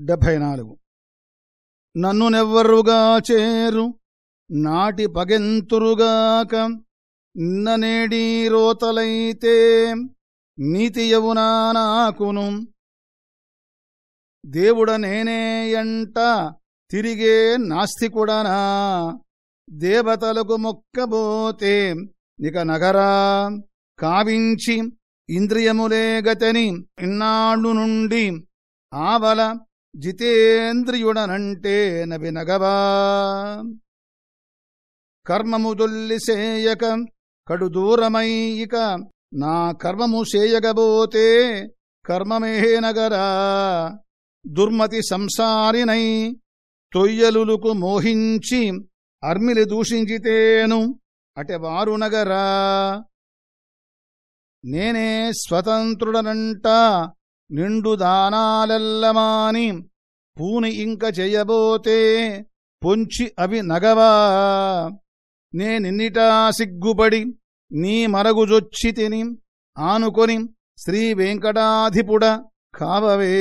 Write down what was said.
డెబ్భై నాలుగు. నన్ను నెవ్వరుగా చేరు నాటి పగెంతురుగాక నిన్ననేడీ రోతలైతే నీతియవునా నాకును. దేవుడ నేనే ఎంట తిరిగే నాస్తికుడనా దేవతలకు మొక్కబోతే నిక నగరా కావించి ఇంద్రియములే గతని ఇన్నాళ్ళు నుండి ఆవల జితేంద్రియుడనంటే నవి నగవా కర్మము దొల్లిసేయక కడు దూరమై ఇక నా కర్మము సేయగబోతే కర్మమే నగరా. దుర్మతి సంసారినై తొయ్యలులకు మోహించి అర్మిలి దూషించితేను అటెవారు నగరా. నేనే స్వతంత్రుడనంటా నిండు దానాలెల్లమాని పూని ఇంక చెయ్యబోతే పొంచి అవి నగవా. నేనిన్నిటా సిగ్గుపడి నీ మరగుజొచ్చి తిని ఆనుకొని శ్రీ వెంకటాధిపుడ కావవే.